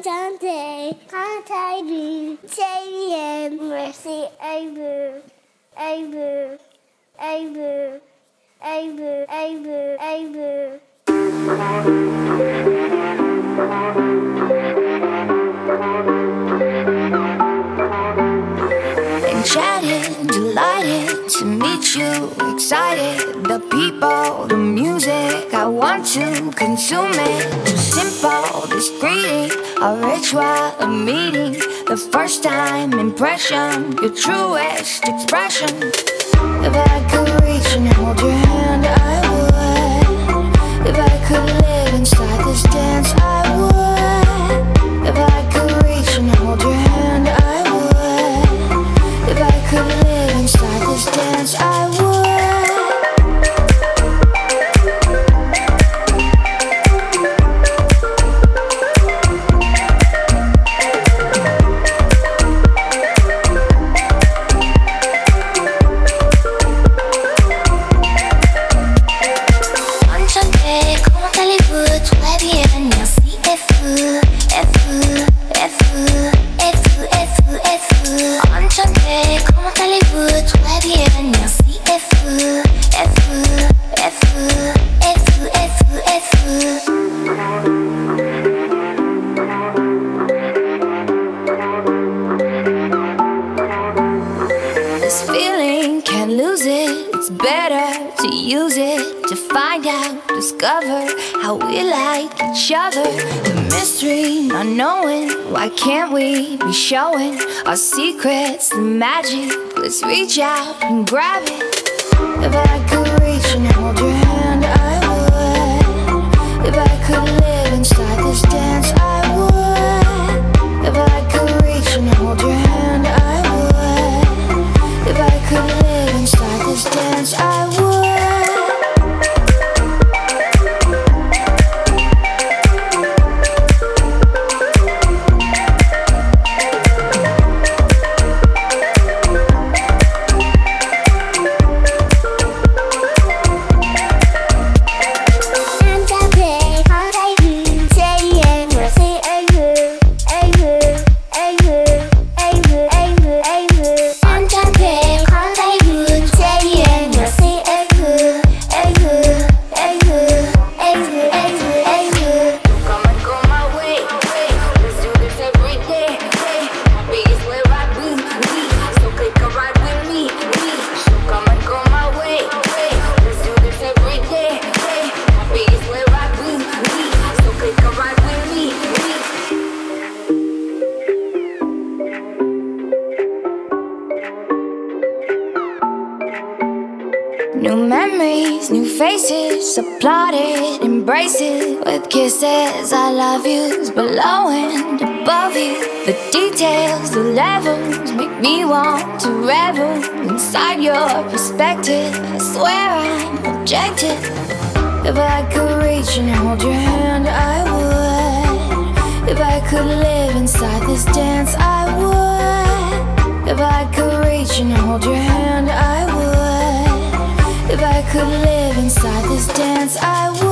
Enchanté, quand I do, say mercy, Abu, Abu, Abu, Abu, Abu. Enchanted, delighted to meet you, excited. The people, the music, I want to consume it. Simple, greeting, a ritual, a meeting. The first time impression, your truest expression. If I could reach and hold your hand, I would. Better to use it to find out, discover how we like each other. The mystery, not knowing. Why can't we be showing our secrets, the magic? Let's reach out and grab it. If I could reach and hold your dance, I would. New memories, new faces, applauded, embrace it with kisses. I love yous below and above you. The details, the levels make me want to revel inside your perspective. I swear I'm objective. If I could reach and hold your hand, I would. If I could live inside this dance, I would. If I could reach and hold your hand, I would. I could live inside this dance, I would.